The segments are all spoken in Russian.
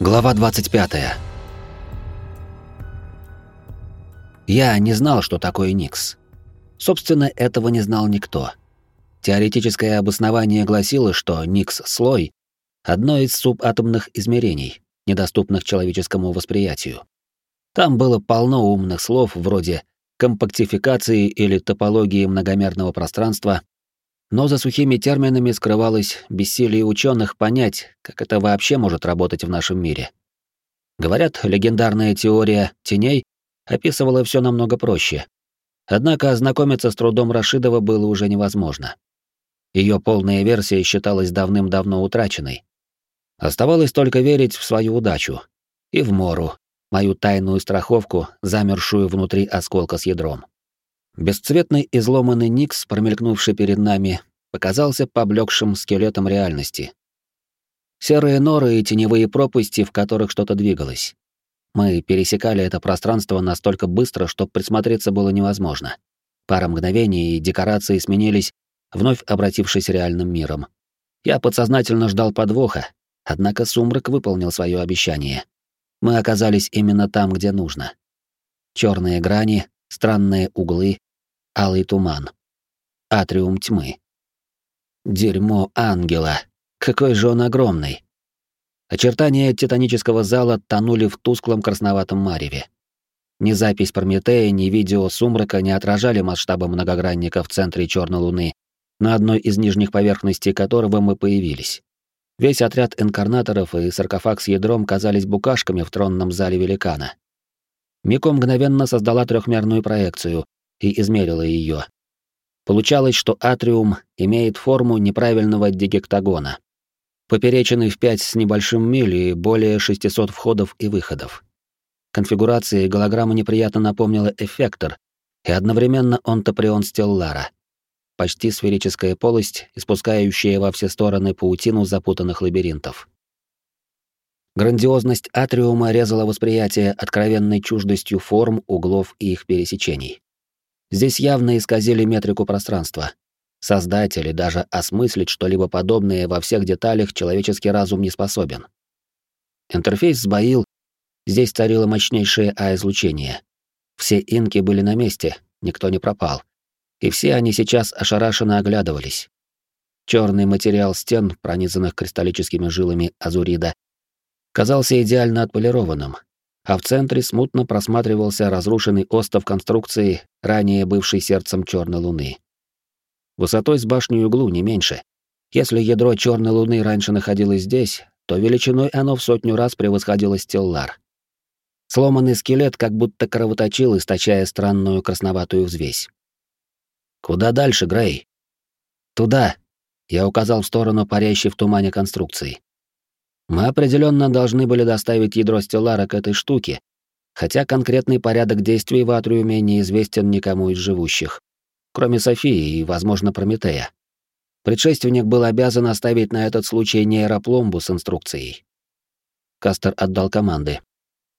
Глава 25. Я не знал, что такое Никс. Собственно, этого не знал никто. Теоретическое обоснование гласило, что Никс-слой — одно из субатомных измерений, недоступных человеческому восприятию. Там было полно умных слов вроде компактификации или топологии многомерного пространства, но за сухими терминами скрывалось бессилие ученых понять, как это вообще может работать в нашем мире. Говорят, легендарная теория теней описывала все намного проще. Однако ознакомиться с трудом Рашидова было уже невозможно. Ее полная версия считалась давным-давно утраченной. Оставалось только верить в свою удачу и в Мору, мою тайную страховку, замершую внутри осколка с ядром. Бесцветный изломанный Никс, промелькнувший перед нами, показался поблекшим скелетом реальности. Серые норы и теневые пропасти, в которых что-то двигалось. Мы пересекали это пространство настолько быстро, что присмотреться было невозможно. Пара мгновений, и декорации сменились, вновь обратившись реальным миром. Я подсознательно ждал подвоха, однако сумрак выполнил свое обещание. Мы оказались именно там, где нужно. Черные грани, странные углы, алый туман. Атриум тьмы. Дерьмо ангела. Какой же он огромный. Очертания титанического зала тонули в тусклом красноватом мареве. Ни запись Прометея, ни видео сумрака не отражали масштаба многогранника в центре черной луны, на одной из нижних поверхностей которого мы появились. Весь отряд инкарнаторов и саркофаг с ядром казались букашками в тронном зале великана. Мико мгновенно создала трехмерную проекцию, и измерила ее. Получалось, что атриум имеет форму неправильного дигектагона. Поперечины в 5 с небольшим миль и более 600 входов и выходов. Конфигурация голограммы неприятно напомнила эффектор, и одновременно онтоприон Стеллара. Почти сферическая полость, испускающая во все стороны паутину запутанных лабиринтов. Грандиозность атриума резала восприятие откровенной чуждостью форм, углов и их пересечений. Здесь явно исказили метрику пространства. Создать или даже осмыслить что-либо подобное во всех деталях человеческий разум не способен. Интерфейс сбоил, здесь царило мощнейшее А-излучение. Все инки были на месте, никто не пропал. И все они сейчас ошарашенно оглядывались. Черный материал стен, пронизанных кристаллическими жилами азурида, казался идеально отполированным, а в центре смутно просматривался разрушенный остов конструкции, ранее бывший сердцем Черной Луны. Высотой с башню углу не меньше. Если ядро Черной Луны раньше находилось здесь, то величиной оно в сотню раз превосходило Стеллар. Сломанный скелет как будто кровоточил, источая странную красноватую взвесь. «Куда дальше, Грей?» «Туда», — я указал в сторону парящей в тумане конструкции. Мы определенно должны были доставить ядро Стеллара к этой штуке, хотя конкретный порядок действий в Атриуме неизвестен никому из живущих, кроме Софии и, возможно, Прометея. Предшественник был обязан оставить на этот случай нейропломбу с инструкцией. Кастер отдал команды.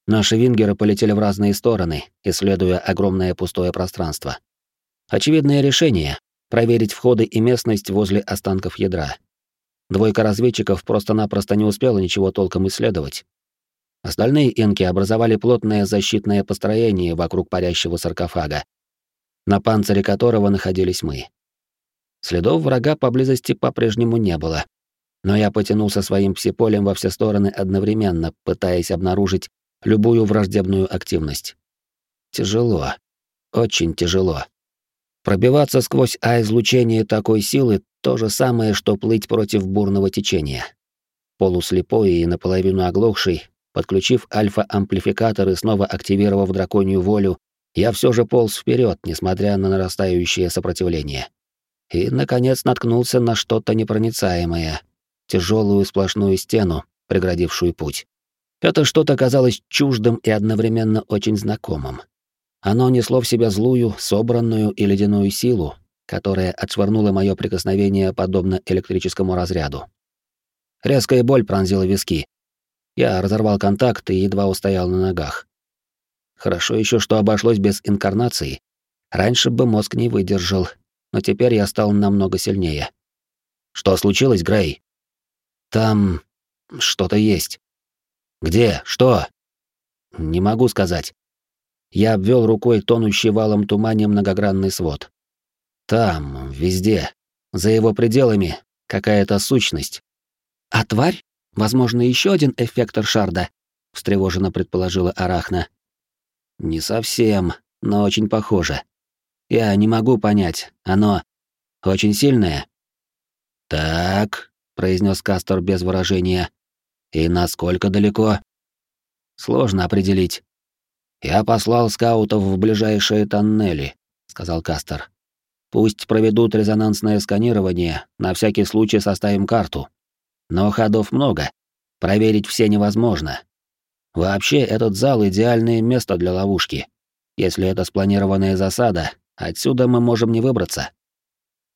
Наши вингеры полетели в разные стороны, исследуя огромное пустое пространство. Очевидное решение — проверить входы и местность возле останков ядра. Двойка разведчиков просто-напросто не успела ничего толком исследовать. Остальные инки образовали плотное защитное построение вокруг парящего саркофага, на панцире которого находились мы. Следов врага поблизости по-прежнему не было, но я потянулся своим псиполем во все стороны одновременно, пытаясь обнаружить любую враждебную активность. Тяжело. Очень тяжело. Пробиваться сквозь А-излучение такой силы — то же самое, что плыть против бурного течения. Полуслепой и наполовину оглохший, подключив альфа-амплификатор и снова активировав драконью волю, я все же полз вперед, несмотря на нарастающее сопротивление. И, наконец, наткнулся на что-то непроницаемое, тяжелую сплошную стену, преградившую путь. Это что-то казалось чуждым и одновременно очень знакомым. Оно несло в себя злую, собранную и ледяную силу, которая отшвырнула мое прикосновение подобно электрическому разряду. Резкая боль пронзила виски. Я разорвал контакт и едва устоял на ногах. Хорошо еще, что обошлось без инкарнации. Раньше бы мозг не выдержал, но теперь я стал намного сильнее. Что случилось, Грей? Там что-то есть. Где? Что? Не могу сказать. Я обвел рукой тонущий валом тумане многогранный свод. Там, везде, за его пределами, какая-то сущность. А тварь? Возможно, еще один эффектор шарда? встревоженно предположила Арахна. Не совсем, но очень похоже. Я не могу понять, оно очень сильное. Так, произнес Кастор без выражения. И насколько далеко? Сложно определить. Я послал скаутов в ближайшие тоннели, сказал Кастор. Пусть проведут резонансное сканирование, на всякий случай составим карту. Но ходов много. Проверить все невозможно. Вообще, этот зал — идеальное место для ловушки. Если это спланированная засада, отсюда мы можем не выбраться.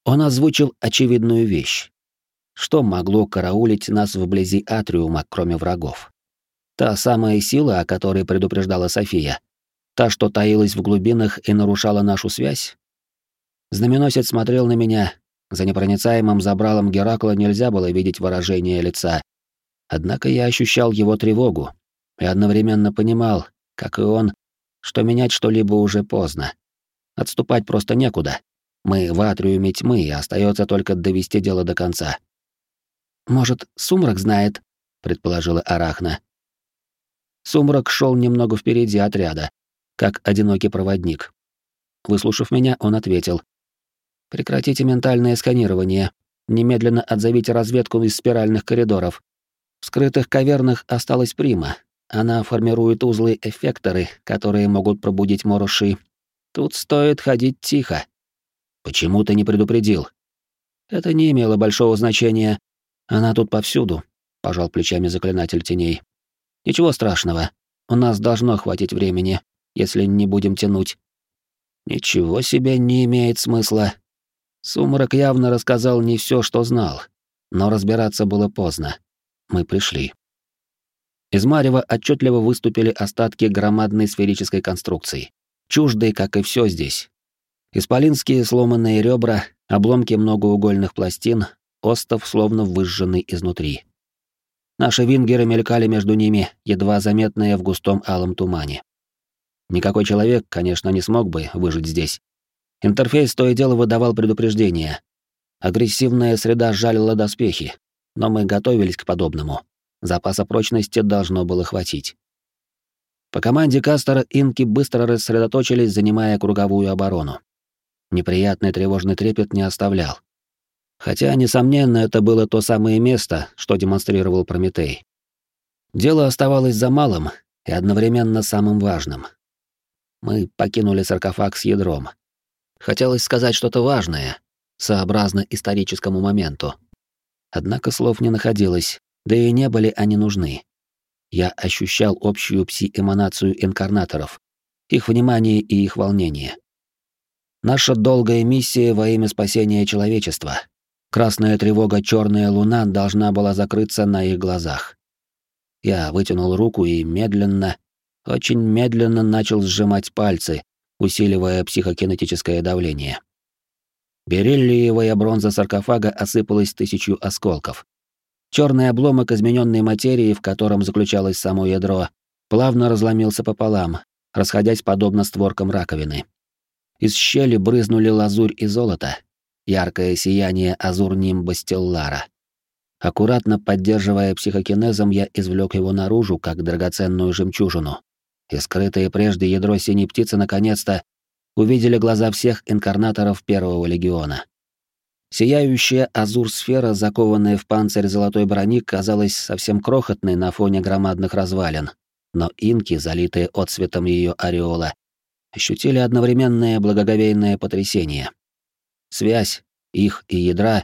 Он озвучил очевидную вещь. Что могло караулить нас вблизи атриума, кроме врагов? Та самая сила, о которой предупреждала София. Та, что таилась в глубинах и нарушала нашу связь? Знаменосец смотрел на меня. За непроницаемым забралом Геракла нельзя было видеть выражение лица. Однако я ощущал его тревогу и одновременно понимал, как и он, что менять что-либо уже поздно. Отступать просто некуда. Мы в атриуме тьмы, и остается только довести дело до конца. «Может, Сумрак знает?» — предположила Арахна. Сумрак шел немного впереди отряда, как одинокий проводник. Выслушав меня, он ответил. «Прекратите ментальное сканирование. Немедленно отзовите разведку из спиральных коридоров. В скрытых кавернах осталась Прима. Она формирует узлы-эффекторы, которые могут пробудить Мороши. Тут стоит ходить тихо. Почему ты не предупредил? Это не имело большого значения. Она тут повсюду, пожал плечами заклинатель теней. Ничего страшного. У нас должно хватить времени, если не будем тянуть. Ничего себе не имеет смысла. Сумрак явно рассказал не все, что знал, но разбираться было поздно. Мы пришли. Из Марева отчетливо выступили остатки громадной сферической конструкции, чуждой, как и все здесь, Исполинские сломанные ребра, обломки многоугольных пластин, остов словно выжженный изнутри. Наши вингеры мелькали между ними, едва заметные в густом алом тумане. Никакой человек, конечно, не смог бы выжить здесь. Интерфейс то и дело выдавал предупреждение. Агрессивная среда жалила доспехи, но мы готовились к подобному. Запаса прочности должно было хватить. По команде Кастера инки быстро рассредоточились, занимая круговую оборону неприятный тревожный трепет не оставлял. Хотя, несомненно, это было то самое место, что демонстрировал Прометей. Дело оставалось за малым и одновременно самым важным. Мы покинули саркофаг с ядром. Хотелось сказать что-то важное, сообразно историческому моменту. Однако слов не находилось, да и не были они нужны. Я ощущал общую пси-эманацию инкарнаторов, их внимание и их волнение. Наша долгая миссия во имя спасения человечества. Красная тревога Черная луна должна была закрыться на их глазах. Я вытянул руку и медленно, очень медленно начал сжимать пальцы, усиливая психокинетическое давление. Бериллиевая бронза саркофага осыпалась тысячу осколков. Черный обломок измененной материи, в котором заключалось само ядро, плавно разломился пополам, расходясь подобно створкам раковины. Из щели брызнули лазурь и золото, яркое сияние азур-нимба. Аккуратно поддерживая психокинезом, я извлек его наружу, как драгоценную жемчужину. И скрытое прежде ядро синей птицы наконец-то увидели глаза всех инкарнаторов Первого легиона. Сияющая азур-сфера, закованная в панцирь золотой брони, казалась совсем крохотной на фоне громадных развалин, но инки, залитые отсветом ее ореола, ощутили одновременное благоговейное потрясение. Связь их и ядра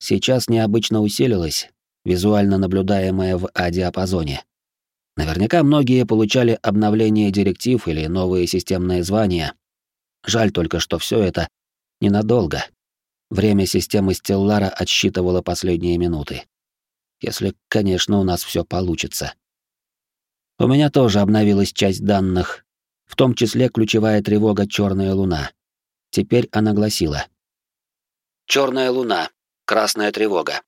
сейчас необычно усилилась, визуально наблюдаемая в А-диапазоне. Наверняка многие получали обновление директив или новые системные звания. Жаль только, что все это ненадолго. Время системы Стеллара отсчитывало последние минуты. Если, конечно, у нас все получится. У меня тоже обновилась часть данных, в том числе ключевая тревога «Черная луна». Теперь она гласила. «Черная луна. Красная тревога.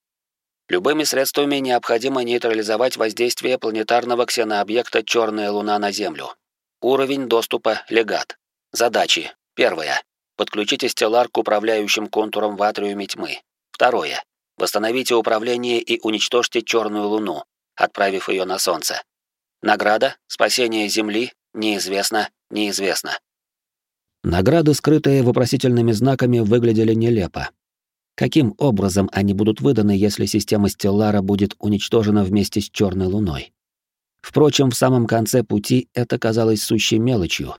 Любыми средствами необходимо нейтрализовать воздействие планетарного ксенообъекта «Черная луна» на Землю. Уровень доступа «Легат». Задачи. Первое. Подключите стеллар к управляющим контурам в атриуме тьмы. Второе. Восстановите управление и уничтожьте черную луну, отправив ее на Солнце. Награда «Спасение Земли» неизвестно, неизвестно. Награды, скрытые вопросительными знаками, выглядели нелепо. Каким образом они будут выданы, если система Стеллара будет уничтожена вместе с Черной Луной? Впрочем, в самом конце пути это казалось сущей мелочью.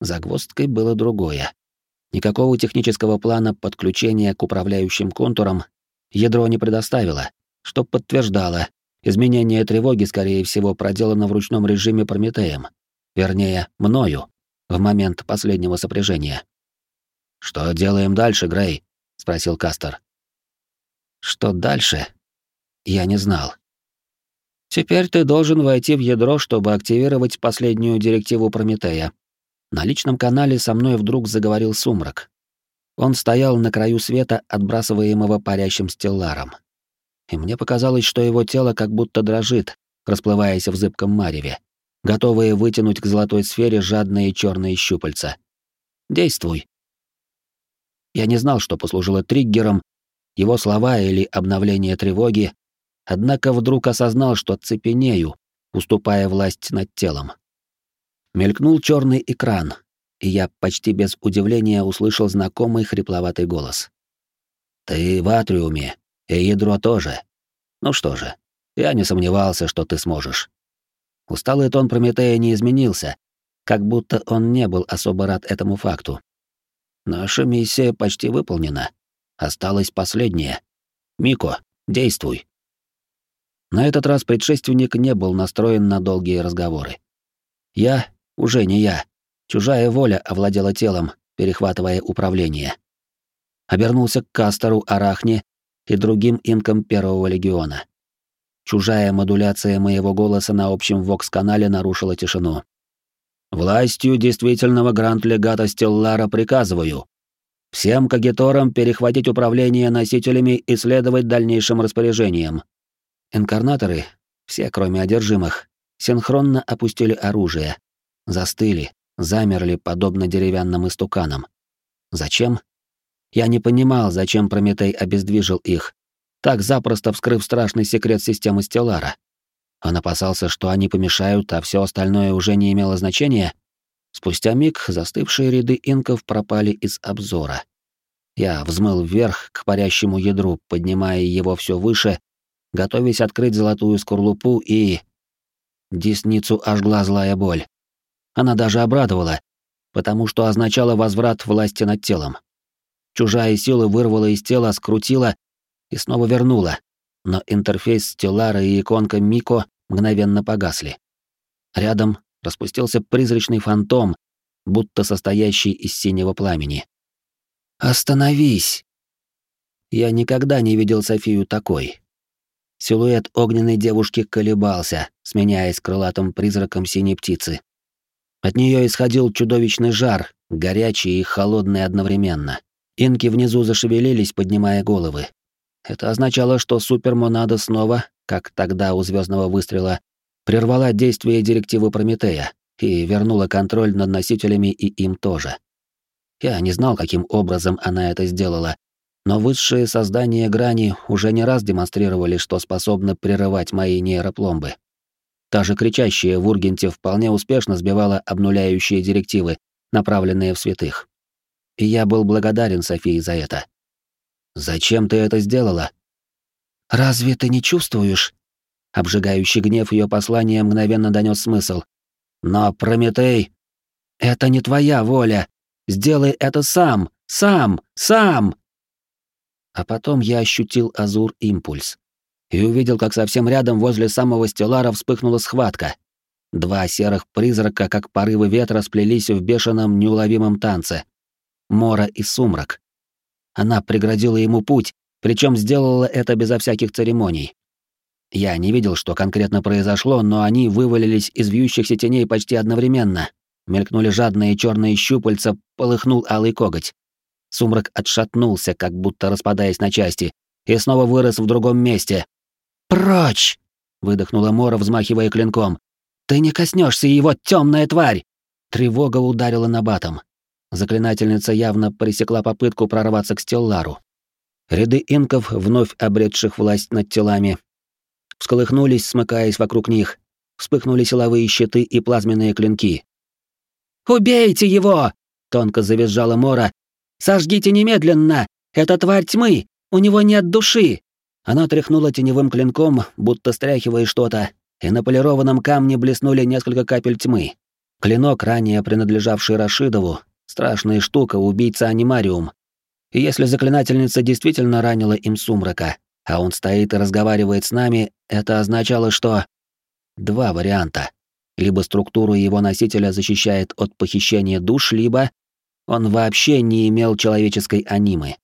Загвоздкой было другое. Никакого технического плана подключения к управляющим контурам ядро не предоставило, что подтверждало, изменение тревоги, скорее всего, проделано в ручном режиме Прометеем. Вернее, мною, в момент последнего сопряжения. «Что делаем дальше, Грей?» — спросил Кастер. «Что дальше?» Я не знал. «Теперь ты должен войти в ядро, чтобы активировать последнюю директиву Прометея». На личном канале со мной вдруг заговорил сумрак. Он стоял на краю света, отбрасываемого парящим стелларом. И мне показалось, что его тело как будто дрожит, расплываясь в зыбком мареве, готовые вытянуть к золотой сфере жадные черные щупальца. «Действуй», я не знал, что послужило триггером, его слова или обновление тревоги, однако вдруг осознал, что цепенею, уступая власть над телом. Мелькнул черный экран, и я почти без удивления услышал знакомый хрипловатый голос. «Ты в атриуме, и ядро тоже. Ну что же, я не сомневался, что ты сможешь». Усталый тон Прометея не изменился, как будто он не был особо рад этому факту. Наша миссия почти выполнена. Осталось последнее. Мико, действуй. На этот раз предшественник не был настроен на долгие разговоры. Я, уже не я, чужая воля овладела телом, перехватывая управление. Обернулся к Кастеру, Арахне и другим инкам Первого легиона. Чужая модуляция моего голоса на общем вокс-канале нарушила тишину. Властью действительного гранд-легата Стеллара приказываю всем кагиторам перехватить управление носителями и следовать дальнейшим распоряжениям. Инкарнаторы, все кроме одержимых, синхронно опустили оружие, застыли, замерли подобно деревянным истуканам. Зачем? Я не понимал, зачем Прометей обездвижил их, так запросто вскрыв страшный секрет системы Стеллара. Он опасался, что они помешают, а все остальное уже не имело значения. Спустя миг застывшие ряды инков пропали из обзора. Я взмыл вверх к парящему ядру, поднимая его все выше, готовясь открыть золотую скорлупу и... Десницу ожгла злая боль. Она даже обрадовала, потому что означала возврат власти над телом. Чужая сила вырвала из тела, скрутила и снова вернула, но интерфейс Стеллара и иконка Мико мгновенно погасли. Рядом распустился призрачный фантом, будто состоящий из синего пламени. «Остановись!» Я никогда не видел Софию такой. Силуэт огненной девушки колебался, сменяясь крылатым призраком синей птицы. От нее исходил чудовищный жар, горячий и холодный одновременно. Инки внизу зашевелились, поднимая головы. Это означало, что супермонада снова, как тогда у звездного выстрела, прервала действие директивы Прометея и вернула контроль над носителями и им тоже. Я не знал, каким образом она это сделала, но высшие создания грани уже не раз демонстрировали, что способны прерывать мои нейропломбы. Та же кричащая в Ургенте вполне успешно сбивала обнуляющие директивы, направленные в святых. И я был благодарен Софии за это. Зачем ты это сделала? Разве ты не чувствуешь? Обжигающий гнев ее послания мгновенно донес смысл. Но Прометей, это не твоя воля. Сделай это сам, сам, сам. А потом я ощутил азур-импульс и увидел, как совсем рядом возле самого стеллара вспыхнула схватка. Два серых призрака, как порывы ветра, сплелись в бешеном неуловимом танце. Мора и сумрак. Она преградила ему путь, причем сделала это безо всяких церемоний. Я не видел, что конкретно произошло, но они вывалились из вьющихся теней почти одновременно. Мелькнули жадные черные щупальца, полыхнул алый коготь. Сумрак отшатнулся, как будто распадаясь на части, и снова вырос в другом месте. «Прочь!» — выдохнула Мора, взмахивая клинком. «Ты не коснешься его, темная тварь!» Тревога ударила на батом. Заклинательница явно пресекла попытку прорваться к Стеллару. Ряды инков, вновь обретших власть над телами, всколыхнулись, смыкаясь вокруг них. Вспыхнули силовые щиты и плазменные клинки. «Убейте его!» — тонко завизжала Мора. «Сожгите немедленно! Это тварь тьмы! У него нет души!» Она тряхнула теневым клинком, будто стряхивая что-то, и на полированном камне блеснули несколько капель тьмы. Клинок, ранее принадлежавший Рашидову, страшная штука, убийца-анимариум. И если заклинательница действительно ранила им сумрака, а он стоит и разговаривает с нами, это означало, что... Два варианта. Либо структуру его носителя защищает от похищения душ, либо он вообще не имел человеческой анимы.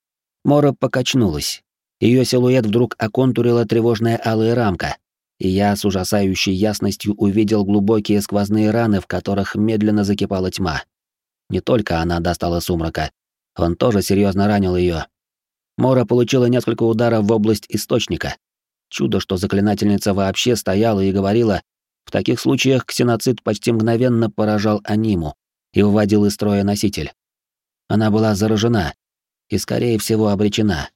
Мора покачнулась. Ее силуэт вдруг оконтурила тревожная алая рамка, и я с ужасающей ясностью увидел глубокие сквозные раны, в которых медленно закипала тьма. Не только она достала сумрака, он тоже серьезно ранил ее. Мора получила несколько ударов в область источника. Чудо, что заклинательница вообще стояла и говорила, в таких случаях ксеноцид почти мгновенно поражал аниму и выводил из строя носитель. Она была заражена и, скорее всего, обречена.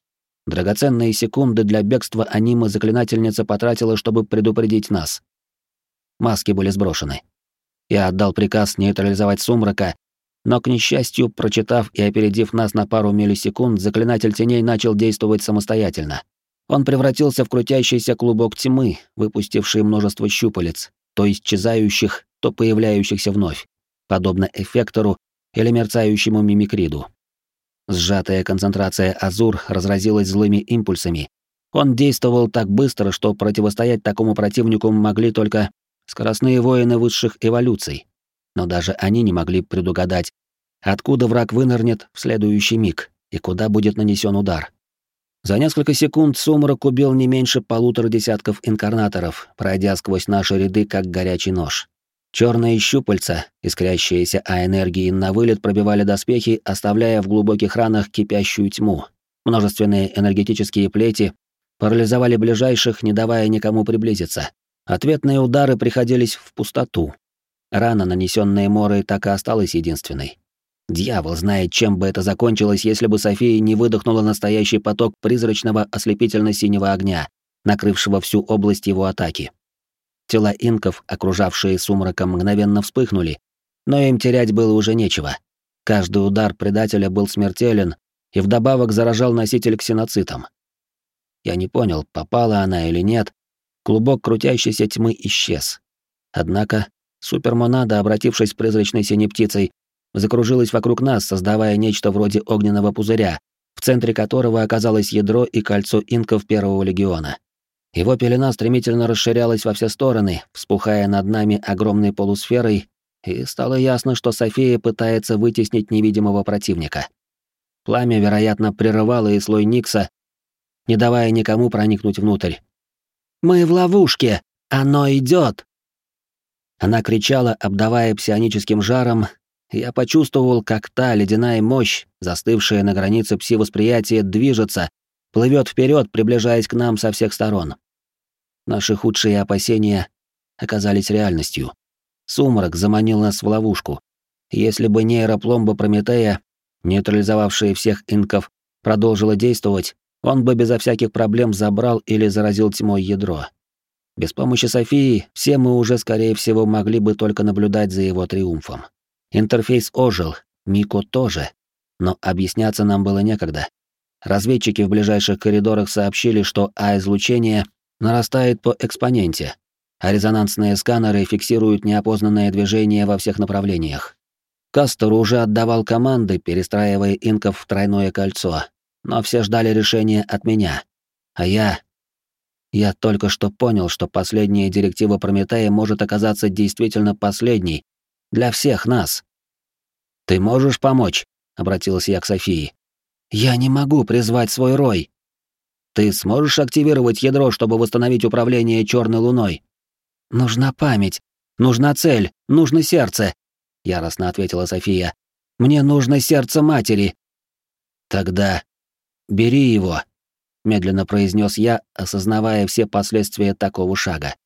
Драгоценные секунды для бегства анимы заклинательница потратила, чтобы предупредить нас. Маски были сброшены. Я отдал приказ нейтрализовать сумрака, но, к несчастью, прочитав и опередив нас на пару миллисекунд, заклинатель теней начал действовать самостоятельно. Он превратился в крутящийся клубок тьмы, выпустивший множество щупалец, то исчезающих, то появляющихся вновь, подобно эффектору или мерцающему мимикриду. Сжатая концентрация Азур разразилась злыми импульсами. Он действовал так быстро, что противостоять такому противнику могли только скоростные воины высших эволюций. Но даже они не могли предугадать, откуда враг вынырнет в следующий миг и куда будет нанесен удар. За несколько секунд сумрак убил не меньше полутора десятков инкарнаторов, пройдя сквозь наши ряды как горячий нож. Черные щупальца, искрящиеся а энергии на вылет пробивали доспехи, оставляя в глубоких ранах кипящую тьму. Множественные энергетические плети парализовали ближайших, не давая никому приблизиться. Ответные удары приходились в пустоту. Рана, нанесенная Морой, так и осталась единственной. Дьявол знает, чем бы это закончилось, если бы София не выдохнула настоящий поток призрачного ослепительно-синего огня, накрывшего всю область его атаки. Тела инков, окружавшие сумраком, мгновенно вспыхнули, но им терять было уже нечего. Каждый удар предателя был смертелен и вдобавок заражал носитель ксеноцитом. Я не понял, попала она или нет. Клубок крутящейся тьмы исчез. Однако супермонада, обратившись призрачной синей птицей, закружилась вокруг нас, создавая нечто вроде огненного пузыря, в центре которого оказалось ядро и кольцо инков первого легиона. Его пелена стремительно расширялась во все стороны, вспухая над нами огромной полусферой, и стало ясно, что София пытается вытеснить невидимого противника. Пламя, вероятно, прерывало и слой Никса, не давая никому проникнуть внутрь. «Мы в ловушке! Оно идет!» Она кричала, обдавая псионическим жаром, я почувствовал, как та ледяная мощь, застывшая на границе пси-восприятия, движется, плывет вперед, приближаясь к нам со всех сторон. Наши худшие опасения оказались реальностью. Сумрак заманил нас в ловушку. Если бы нейропломба Прометея, нейтрализовавшая всех инков, продолжила действовать, он бы безо всяких проблем забрал или заразил тьмой ядро. Без помощи Софии все мы уже, скорее всего, могли бы только наблюдать за его триумфом. Интерфейс ожил, Мико тоже, но объясняться нам было некогда. Разведчики в ближайших коридорах сообщили, что А-излучение нарастает по экспоненте, а резонансные сканеры фиксируют неопознанное движение во всех направлениях. Кастер уже отдавал команды, перестраивая инков в тройное кольцо, но все ждали решения от меня. А я... Я только что понял, что последняя директива Прометея может оказаться действительно последней для всех нас. «Ты можешь помочь?» — обратился я к Софии. Я не могу призвать свой рой. Ты сможешь активировать ядро, чтобы восстановить управление черной луной? Нужна память, нужна цель, нужно сердце, яростно ответила София. Мне нужно сердце матери. Тогда бери его. Медленно произнес я, осознавая все последствия такого шага.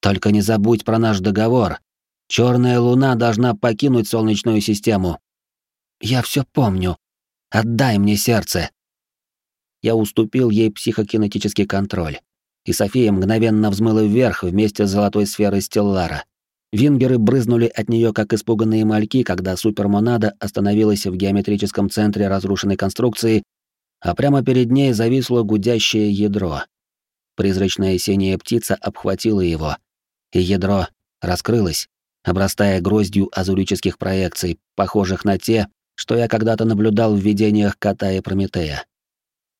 Только не забудь про наш договор. Черная луна должна покинуть Солнечную систему. Я все помню. Отдай мне сердце. Я уступил ей психокинетический контроль, и София мгновенно взмыла вверх вместе с золотой сферой Стеллара. Вингеры брызнули от нее, как испуганные мальки, когда супермонада остановилась в геометрическом центре разрушенной конструкции, а прямо перед ней зависло гудящее ядро. Призрачная синяя птица обхватила его, и ядро раскрылось, обрастая гроздью азурических проекций, похожих на те, что я когда-то наблюдал в видениях кота и Прометея.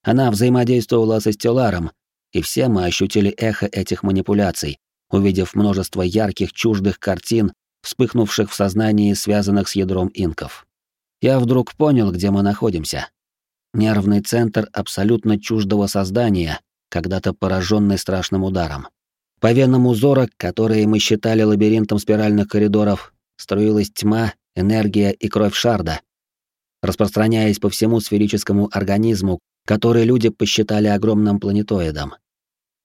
Она взаимодействовала со Стелларом, и все мы ощутили эхо этих манипуляций, увидев множество ярких чуждых картин, вспыхнувших в сознании, связанных с ядром инков. Я вдруг понял, где мы находимся. Нервный центр абсолютно чуждого создания, когда-то пораженный страшным ударом. По венам узора, которые мы считали лабиринтом спиральных коридоров, струилась тьма, энергия и кровь шарда, распространяясь по всему сферическому организму, который люди посчитали огромным планетоидом.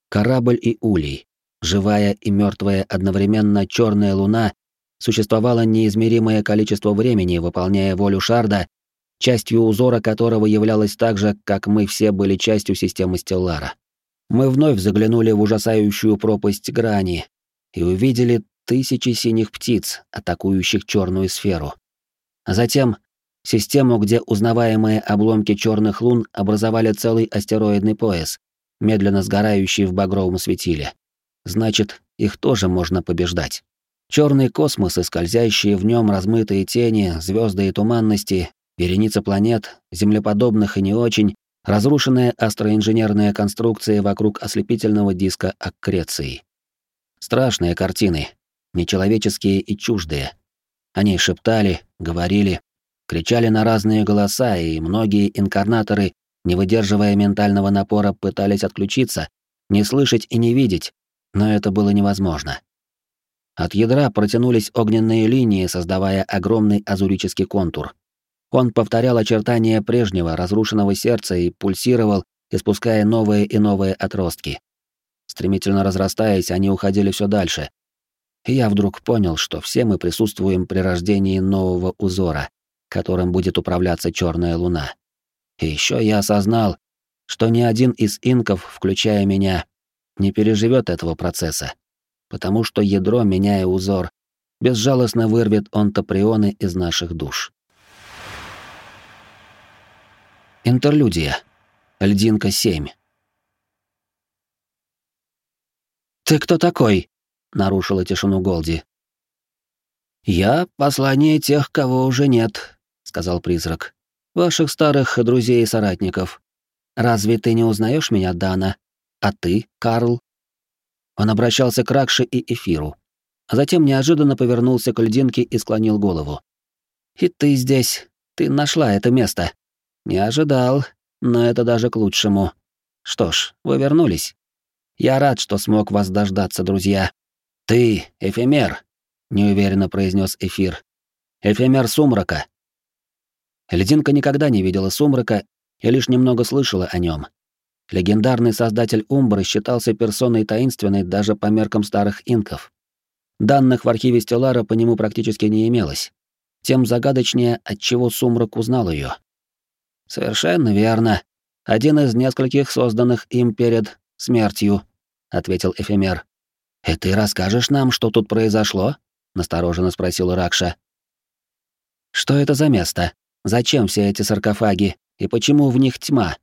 Корабль и улей, живая и мертвая одновременно черная луна, существовало неизмеримое количество времени, выполняя волю Шарда, частью узора которого являлась так же, как мы все были частью системы Стеллара. Мы вновь заглянули в ужасающую пропасть грани и увидели тысячи синих птиц, атакующих черную сферу. А затем систему, где узнаваемые обломки черных лун образовали целый астероидный пояс, медленно сгорающий в багровом светиле. Значит, их тоже можно побеждать. Черный космос и скользящие в нем размытые тени, звезды и туманности, вереница планет, землеподобных и не очень, разрушенная астроинженерная конструкция вокруг ослепительного диска аккреции. Страшные картины, нечеловеческие и чуждые. Они шептали, говорили, кричали на разные голоса, и многие инкарнаторы, не выдерживая ментального напора, пытались отключиться, не слышать и не видеть, но это было невозможно. От ядра протянулись огненные линии, создавая огромный азурический контур. Он повторял очертания прежнего разрушенного сердца и пульсировал, испуская новые и новые отростки. Стремительно разрастаясь, они уходили все дальше. И я вдруг понял, что все мы присутствуем при рождении нового узора, которым будет управляться черная луна. И еще я осознал, что ни один из инков, включая меня, не переживет этого процесса, потому что ядро, меняя узор, безжалостно вырвет онтоприоны из наших душ. Интерлюдия. Льдинка 7. «Ты кто такой?» — нарушила тишину Голди. «Я — послание тех, кого уже нет», сказал призрак. Ваших старых друзей и соратников. Разве ты не узнаешь меня, Дана? А ты, Карл? Он обращался к Ракше и Эфиру, а затем неожиданно повернулся к льдинке и склонил голову. И ты здесь. Ты нашла это место. Не ожидал, но это даже к лучшему. Что ж, вы вернулись. Я рад, что смог вас дождаться, друзья. Ты, эфемер, неуверенно произнес Эфир. Эфемер сумрака. Лединка никогда не видела сумрака и лишь немного слышала о нем. Легендарный создатель Умбры считался персоной таинственной даже по меркам старых инков. Данных в архиве Стеллара по нему практически не имелось. Тем загадочнее, отчего сумрак узнал ее. «Совершенно верно. Один из нескольких созданных им перед смертью», — ответил Эфемер. «И ты расскажешь нам, что тут произошло?» — настороженно спросил Ракша. «Что это за место?» Зачем все эти саркофаги? И почему в них тьма?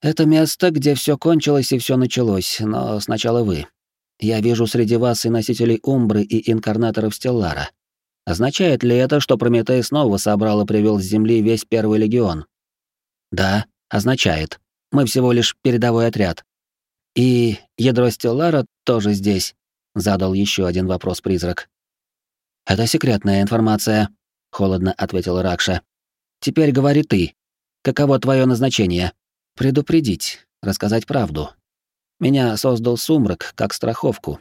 Это место, где все кончилось и все началось, но сначала вы. Я вижу среди вас и носителей Умбры, и инкарнаторов Стеллара. Означает ли это, что Прометей снова собрал и привел с Земли весь Первый Легион? Да, означает. Мы всего лишь передовой отряд. И ядро Стеллара тоже здесь, задал еще один вопрос призрак. Это секретная информация, холодно ответил Ракша. Теперь говори ты. Каково твое назначение? Предупредить, рассказать правду. Меня создал сумрак как страховку.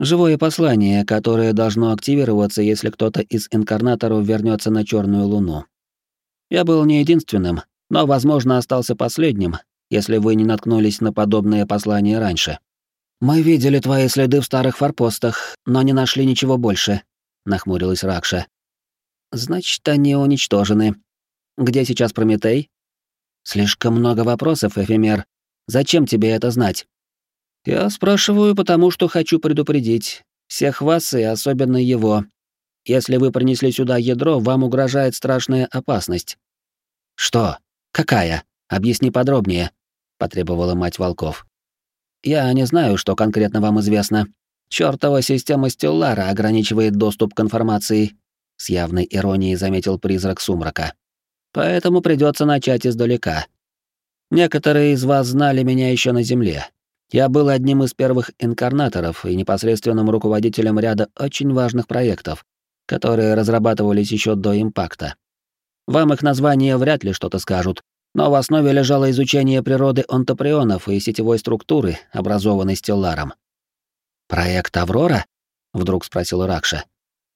Живое послание, которое должно активироваться, если кто-то из инкарнаторов вернется на черную луну. Я был не единственным, но, возможно, остался последним, если вы не наткнулись на подобное послание раньше. Мы видели твои следы в старых форпостах, но не нашли ничего больше, нахмурилась Ракша. Значит, они уничтожены. Где сейчас Прометей? Слишком много вопросов, Эфемер. Зачем тебе это знать? Я спрашиваю, потому что хочу предупредить всех вас и особенно его. Если вы принесли сюда ядро, вам угрожает страшная опасность. Что? Какая? Объясни подробнее, потребовала мать волков. Я не знаю, что конкретно вам известно. Чёртова система Стеллара ограничивает доступ к информации, с явной иронией заметил призрак сумрака. Поэтому придется начать издалека. Некоторые из вас знали меня еще на Земле. Я был одним из первых инкарнаторов и непосредственным руководителем ряда очень важных проектов, которые разрабатывались еще до импакта. Вам их названия вряд ли что-то скажут, но в основе лежало изучение природы онтоприонов и сетевой структуры, образованной стелларом. «Проект «Аврора»?» — вдруг спросил Ракша.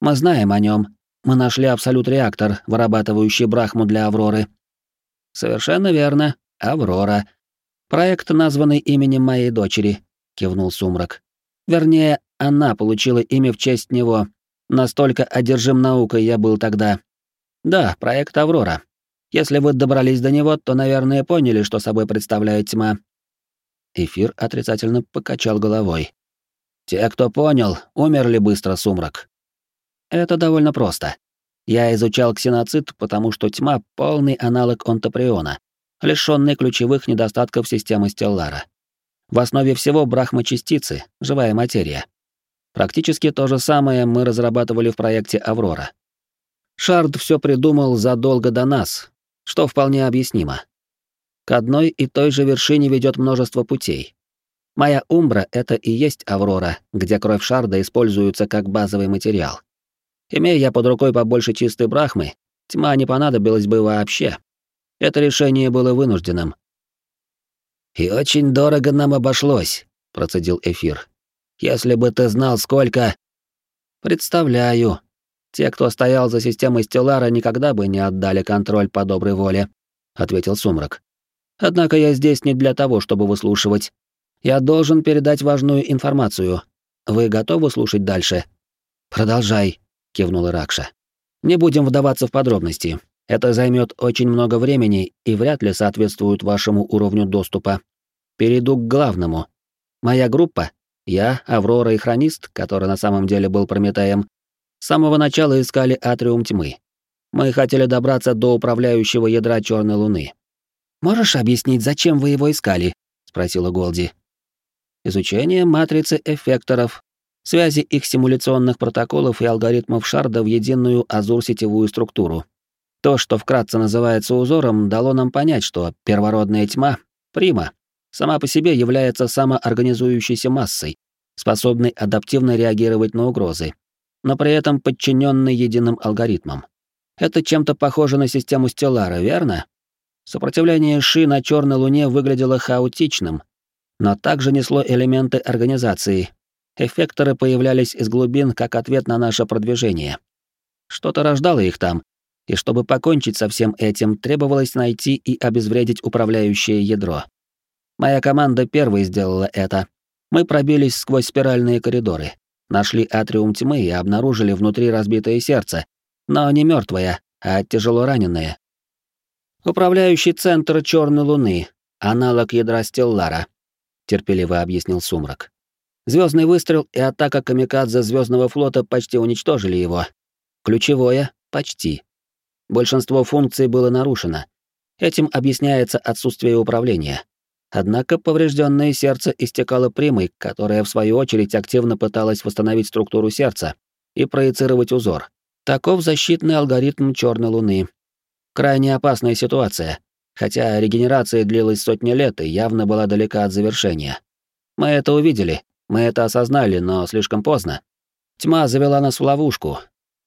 «Мы знаем о нем. Мы нашли абсолют-реактор, вырабатывающий брахму для Авроры». «Совершенно верно. Аврора. Проект, названный именем моей дочери», — кивнул Сумрак. «Вернее, она получила имя в честь него. Настолько одержим наукой я был тогда. Да, проект «Аврора». Если вы добрались до него, то, наверное, поняли, что собой представляет тьма». Эфир отрицательно покачал головой. «Те, кто понял, умерли быстро, Сумрак». «Это довольно просто. Я изучал ксеноцид, потому что тьма — полный аналог онтоприона, лишённый ключевых недостатков системы Стеллара. В основе всего брахма-частицы, живая материя. Практически то же самое мы разрабатывали в проекте «Аврора». Шард все придумал задолго до нас, что вполне объяснимо. К одной и той же вершине ведет множество путей. Моя Умбра — это и есть Аврора, где кровь Шарда используется как базовый материал. Имея я под рукой побольше чистой брахмы, тьма не понадобилась бы вообще. Это решение было вынужденным. «И очень дорого нам обошлось», — процедил Эфир. «Если бы ты знал, сколько...» «Представляю. Те, кто стоял за системой Стеллара, никогда бы не отдали контроль по доброй воле», — ответил Сумрак. «Однако я здесь не для того, чтобы выслушивать. Я должен передать важную информацию. Вы готовы слушать дальше?» «Продолжай», — кивнула Ракша. «Не будем вдаваться в подробности. Это займет очень много времени и вряд ли соответствует вашему уровню доступа. Перейду к главному. Моя группа, я, Аврора и Хронист, который на самом деле был Прометеем, с самого начала искали Атриум Тьмы. Мы хотели добраться до управляющего ядра Черной Луны. «Можешь объяснить, зачем вы его искали?» — спросила Голди. «Изучение матрицы эффекторов, связи их симуляционных протоколов и алгоритмов Шарда в единую азур-сетевую структуру», то, что вкратце называется узором, дало нам понять, что первородная тьма, прима, сама по себе является самоорганизующейся массой, способной адаптивно реагировать на угрозы, но при этом подчиненной единым алгоритмам. Это чем-то похоже на систему Стеллара, верно? Сопротивление Ши на Черной Луне выглядело хаотичным, но также несло элементы организации. Эффекторы появлялись из глубин как ответ на наше продвижение. Что-то рождало их там, и чтобы покончить со всем этим, требовалось найти и обезвредить управляющее ядро. Моя команда первой сделала это. Мы пробились сквозь спиральные коридоры, нашли атриум тьмы и обнаружили внутри разбитое сердце, но не мертвое, а тяжело раненое. Управляющий центр Черной Луны, аналог ядра Стеллара, терпеливо объяснил Сумрак. Звездный выстрел и атака камикадзе Звездного флота почти уничтожили его. Ключевое — почти. Большинство функций было нарушено. Этим объясняется отсутствие управления. Однако поврежденное сердце истекало примой, которая в свою очередь активно пыталась восстановить структуру сердца и проецировать узор. Таков защитный алгоритм Черной Луны. Крайне опасная ситуация, хотя регенерация длилась сотни лет и явно была далека от завершения. Мы это увидели, мы это осознали, но слишком поздно. Тьма завела нас в ловушку,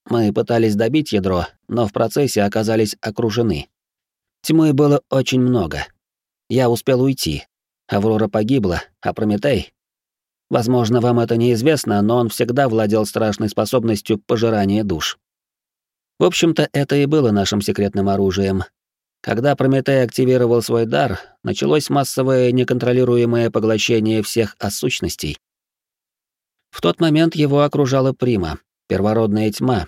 мы пытались добить ядро, но в процессе оказались окружены. Тьмы было очень много. Я успел уйти. Аврора погибла, а Прометей... Возможно, вам это неизвестно, но он всегда владел страшной способностью пожирания душ. В общем-то, это и было нашим секретным оружием. Когда Прометей активировал свой дар, началось массовое неконтролируемое поглощение всех осущностей. В тот момент его окружала прима, первородная тьма,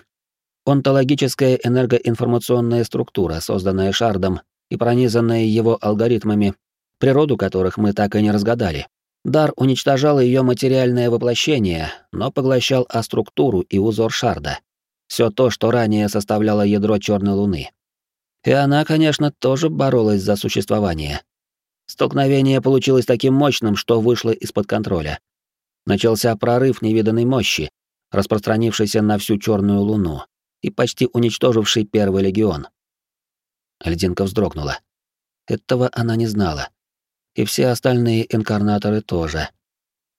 онтологическая энергоинформационная структура, созданная Шардом и пронизанная его алгоритмами, природу которых мы так и не разгадали. Дар уничтожал ее материальное воплощение, но поглощал А-структуру и узор Шарда. Все то, что ранее составляло ядро Черной Луны. И она, конечно, тоже боролась за существование. Столкновение получилось таким мощным, что вышло из-под контроля. Начался прорыв невиданной мощи, распространившийся на всю Черную Луну и почти уничтоживший Первый Легион. Льдинка вздрогнула. Этого она не знала. И все остальные инкарнаторы тоже.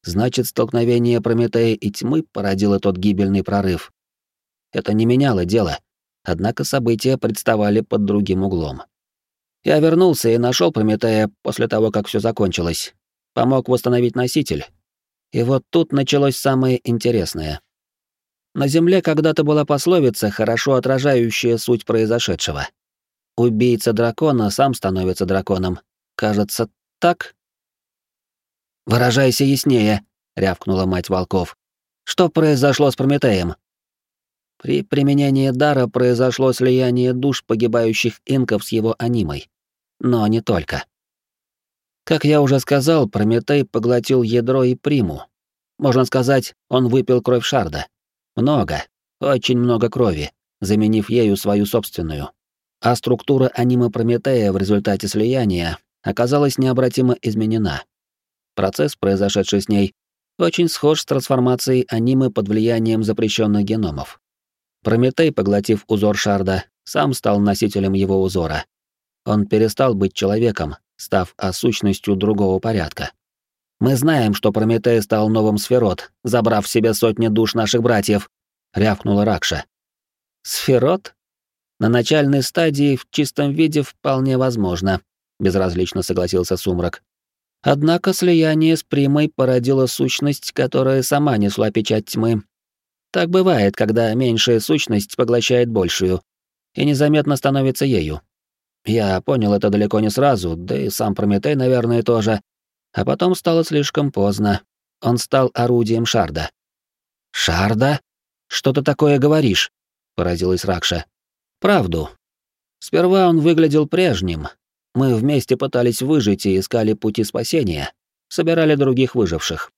Значит, столкновение Прометея и Тьмы породило тот гибельный прорыв. Это не меняло дело, однако события представали под другим углом. Я вернулся и нашел Прометея после того, как все закончилось. Помог восстановить носитель. И вот тут началось самое интересное. На Земле когда-то была пословица, хорошо отражающая суть произошедшего. Убийца дракона сам становится драконом. Кажется, так? Выражайся яснее, рявкнула мать волков. Что произошло с Прометеем? При применении дара произошло слияние душ погибающих инков с его анимой. Но не только. Как я уже сказал, Прометей поглотил ядро и приму. Можно сказать, он выпил кровь Шарда. Много, очень много крови, заменив ею свою собственную. А структура анимы Прометея в результате слияния оказалась необратимо изменена. Процесс, произошедший с ней, очень схож с трансформацией анимы под влиянием запрещенных геномов. Прометей, поглотив узор Шарда, сам стал носителем его узора. Он перестал быть человеком, став осущностью другого порядка. Мы знаем, что Прометей стал новым сферот, забрав в себе сотни душ наших братьев, рявкнула Ракша. Сферот? На начальной стадии в чистом виде вполне возможно, безразлично согласился Сумрак. Однако слияние с Примой породило сущность, которая сама несла печать тьмы. Так бывает, когда меньшая сущность поглощает большую и незаметно становится ею. Я понял это далеко не сразу, да и сам Прометей, наверное, тоже. А потом стало слишком поздно. Он стал орудием Шарда. «Шарда? Что ты такое говоришь?» — поразилась Ракша. «Правду. Сперва он выглядел прежним, мы вместе пытались выжить и искали пути спасения, собирали других выживших.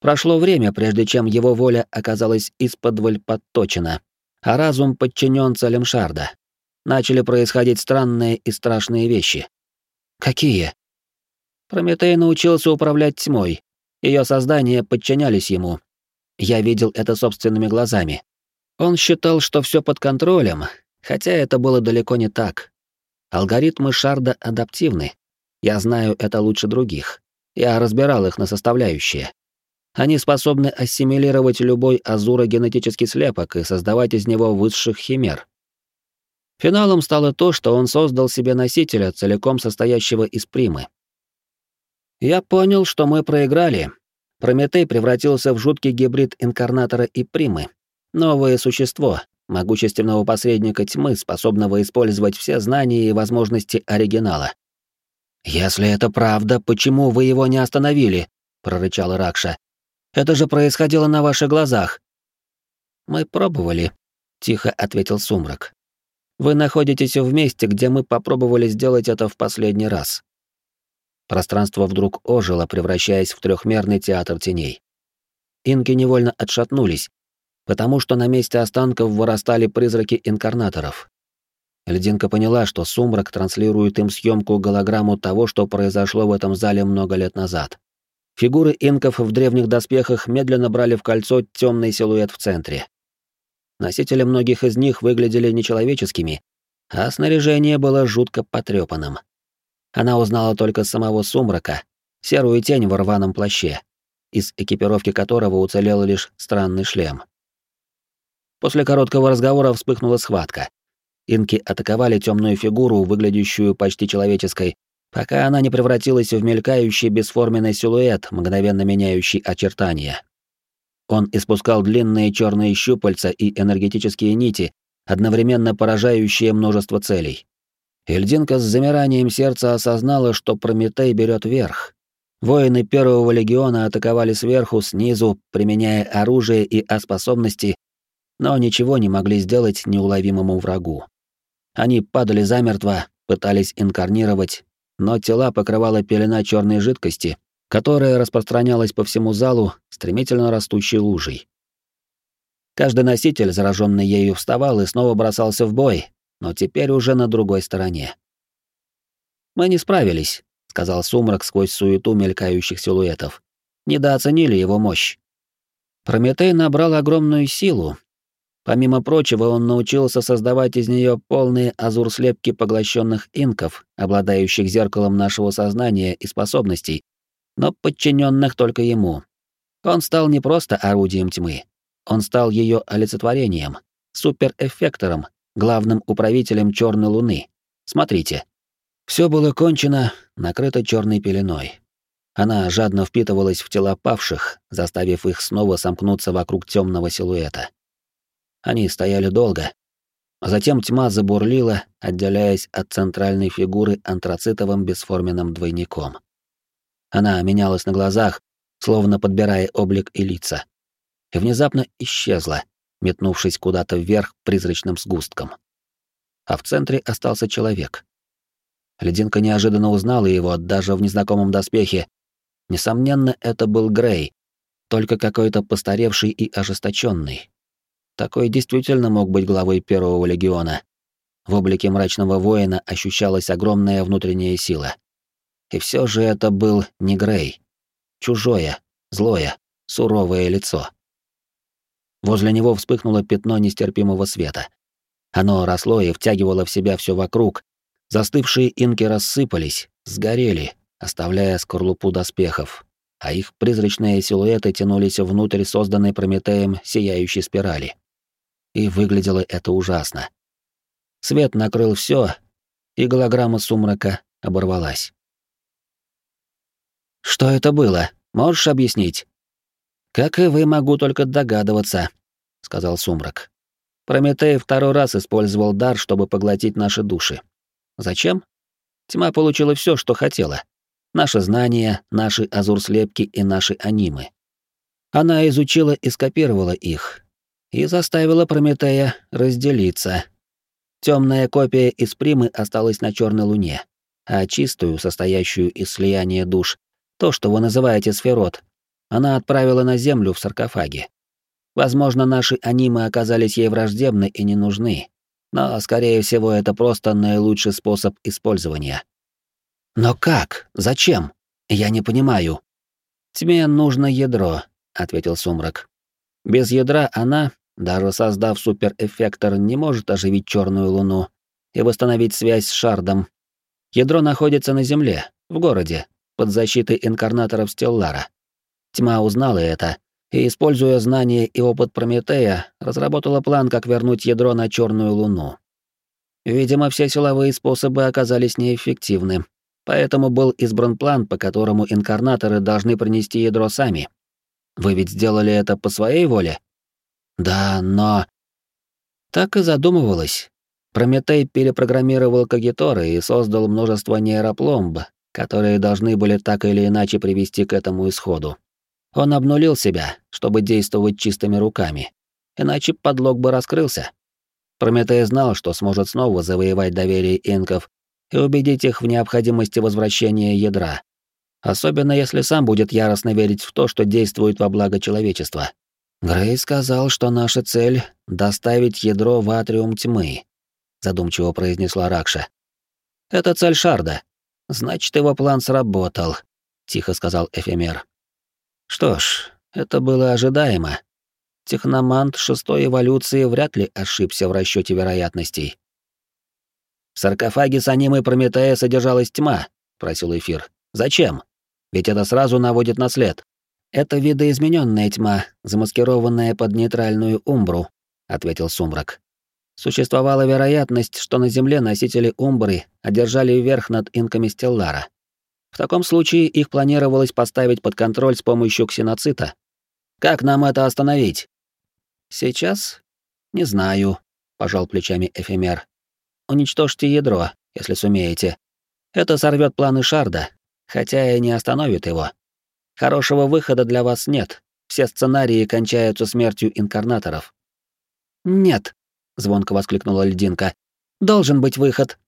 Прошло время, прежде чем его воля оказалась из-под подточена, а разум подчинен целям Шарда. Начали происходить странные и страшные вещи. Какие? Прометей научился управлять тьмой. Ее создания подчинялись ему. Я видел это собственными глазами. Он считал, что все под контролем, хотя это было далеко не так. Алгоритмы Шарда адаптивны. Я знаю это лучше других. Я разбирал их на составляющие. Они способны ассимилировать любой азурогенетический слепок и создавать из него высших химер. Финалом стало то, что он создал себе носителя, целиком состоящего из примы. Я понял, что мы проиграли. Прометей превратился в жуткий гибрид инкарнатора и примы. Новое существо, могущественного посредника тьмы, способного использовать все знания и возможности оригинала. «Если это правда, почему вы его не остановили?» — прорычала Ракша. «Это же происходило на ваших глазах». «Мы пробовали», — тихо ответил Сумрак. «Вы находитесь в месте, где мы попробовали сделать это в последний раз». Пространство вдруг ожило, превращаясь в трехмерный театр теней. Инки невольно отшатнулись, потому что на месте останков вырастали призраки инкарнаторов. Лединка поняла, что сумрак транслирует им съемку голограмму того, что произошло в этом зале много лет назад. Фигуры инков в древних доспехах медленно брали в кольцо темный силуэт в центре. Носители многих из них выглядели нечеловеческими, а снаряжение было жутко потрепанным. Она узнала только самого сумрака, серую тень в рваном плаще, из экипировки которого уцелел лишь странный шлем. После короткого разговора вспыхнула схватка. Инки атаковали темную фигуру, выглядящую почти человеческой, пока она не превратилась в мелькающий бесформенный силуэт, мгновенно меняющий очертания. Он испускал длинные черные щупальца и энергетические нити, одновременно поражающие множество целей. Ильдинка с замиранием сердца осознала, что Прометей берет верх. Воины Первого легиона атаковали сверху, снизу, применяя оружие и А-способности, но ничего не могли сделать неуловимому врагу. Они падали замертво, пытались инкарнировать, но тела покрывала пелена черной жидкости, которая распространялась по всему залу стремительно растущей лужей. Каждый носитель, зараженный ею, вставал и снова бросался в бой, но теперь уже на другой стороне. «Мы не справились», — сказал Сумрак сквозь суету мелькающих силуэтов. «Недооценили его мощь». Прометей набрал огромную силу. Помимо прочего, он научился создавать из нее полные азур-слепки поглощенных инков, обладающих зеркалом нашего сознания и способностей, но подчиненных только ему. Он стал не просто орудием тьмы, он стал ее олицетворением, суперэффектором, главным управителем Черной Луны. Смотрите. Все было кончено, накрыто черной пеленой. Она жадно впитывалась в тела павших, заставив их снова сомкнуться вокруг темного силуэта. Они стояли долго, а затем тьма забурлила, отделяясь от центральной фигуры антрацитовым бесформенным двойником. Она менялась на глазах, словно подбирая облик и лица. И внезапно исчезла, метнувшись куда-то вверх призрачным сгустком. А в центре остался человек. Лединка неожиданно узнала его даже в незнакомом доспехе. Несомненно, это был Грей, только какой-то постаревший и ожесточенный. Такой действительно мог быть главой Первого легиона. В облике мрачного воина ощущалась огромная внутренняя сила. И все же это был не Грей. Чужое, злое, суровое лицо. Возле него вспыхнуло пятно нестерпимого света. Оно росло и втягивало в себя все вокруг. Застывшие инки рассыпались, сгорели, оставляя скорлупу доспехов, а их призрачные силуэты тянулись внутрь созданной Прометеем сияющей спирали. И выглядело это ужасно. Свет накрыл все, и голограмма сумрака оборвалась. «Что это было? Можешь объяснить?» «Как и вы, могу только догадываться», — сказал Сумрак. «Прометей второй раз использовал дар, чтобы поглотить наши души. Зачем? Тьма получила все, что хотела. Наши знания, наши азур-слепки и наши анимы. Она изучила и скопировала их. И заставила Прометея разделиться. Темная копия из Примы осталась на Черной Луне, а чистую, состоящую из слияния душ, то, что вы называете сферот, она отправила на Землю в саркофаге. Возможно, наши анимы оказались ей враждебны и не нужны, но, скорее всего, это просто наилучший способ использования. Но как? Зачем? Я не понимаю. Тьме нужно ядро, ответил Сумрак. Без ядра она, даже создав суперэффектор, не может оживить черную луну и восстановить связь с шардом. Ядро находится на Земле, в городе, под защитой инкарнаторов Стеллара. Тьма узнала это и, используя знания и опыт Прометея, разработала план, как вернуть ядро на черную луну. Видимо, все силовые способы оказались неэффективны, поэтому был избран план, по которому инкарнаторы должны принести ядро сами. Вы ведь сделали это по своей воле? Да, но... Так и задумывалось. Прометей перепрограммировал кагиторы и создал множество нейропломб, которые должны были так или иначе привести к этому исходу. Он обнулил себя, чтобы действовать чистыми руками, иначе подлог бы раскрылся. Прометей знал, что сможет снова завоевать доверие инков и убедить их в необходимости возвращения ядра. Особенно если сам будет яростно верить в то, что действует во благо человечества. Грей сказал, что наша цель — доставить ядро в атриум тьмы, задумчиво произнесла Ракша. Это цель Шарда. Значит, его план сработал, тихо сказал Эфемер. Что ж, это было ожидаемо. Техномант шестой эволюции вряд ли ошибся в расчете вероятностей. В саркофаге с анимой Прометея содержалась тьма, просил Эфир. Зачем? Ведь это сразу наводит на след. Это видоизмененная тьма, замаскированная под нейтральную умбру, ответил Сумрак. Существовала вероятность, что на Земле носители Умбры одержали верх над инками Стеллара. В таком случае их планировалось поставить под контроль с помощью ксеноцита. Как нам это остановить? Сейчас? Не знаю, пожал плечами Эфемер. Уничтожьте ядро, если сумеете. Это сорвет планы Шарда, хотя и не остановит его. Хорошего выхода для вас нет. Все сценарии кончаются смертью инкарнаторов. Нет, звонко воскликнула льдинка. Должен быть выход.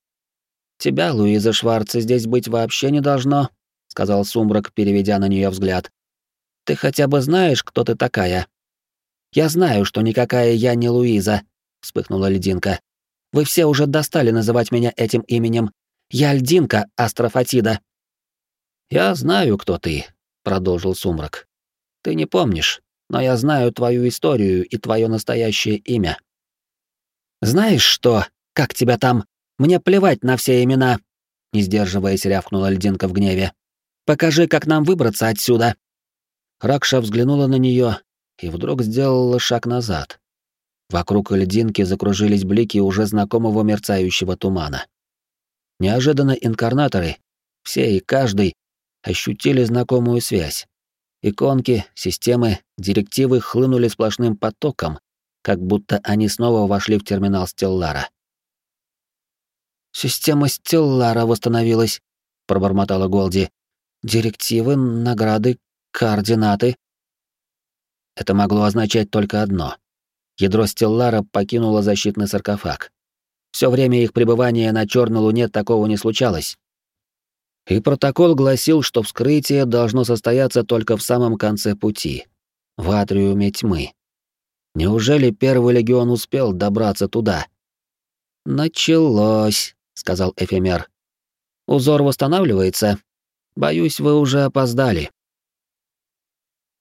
Тебя, Луиза Шварц, здесь быть вообще не должно, сказал Сумрак, переведя на нее взгляд. Ты хотя бы знаешь, кто ты такая? Я знаю, что никакая я не Луиза, вспыхнула льдинка. Вы все уже достали называть меня этим именем. Я льдинка Астрофатида. Я знаю, кто ты, продолжил Сумрак. Ты не помнишь, но я знаю твою историю и твое настоящее имя. Знаешь что? Как тебя там? Мне плевать на все имена, не сдерживаясь, рявкнула льдинка в гневе. Покажи, как нам выбраться отсюда. Ракша взглянула на нее и вдруг сделала шаг назад. Вокруг льдинки закружились блики уже знакомого мерцающего тумана. Неожиданно инкарнаторы, все и каждый, ощутили знакомую связь. Иконки, системы, директивы хлынули сплошным потоком, как будто они снова вошли в терминал Стеллара. «Система Стеллара восстановилась», — пробормотала Голди. «Директивы, награды, координаты». Это могло означать только одно. Ядро Стеллара покинуло защитный саркофаг. Все время их пребывания на Черной Луне такого не случалось. И протокол гласил, что вскрытие должно состояться только в самом конце пути, в атриуме тьмы. Неужели Первый легион успел добраться туда? Началось, сказал эфемер. Узор восстанавливается. Боюсь, вы уже опоздали.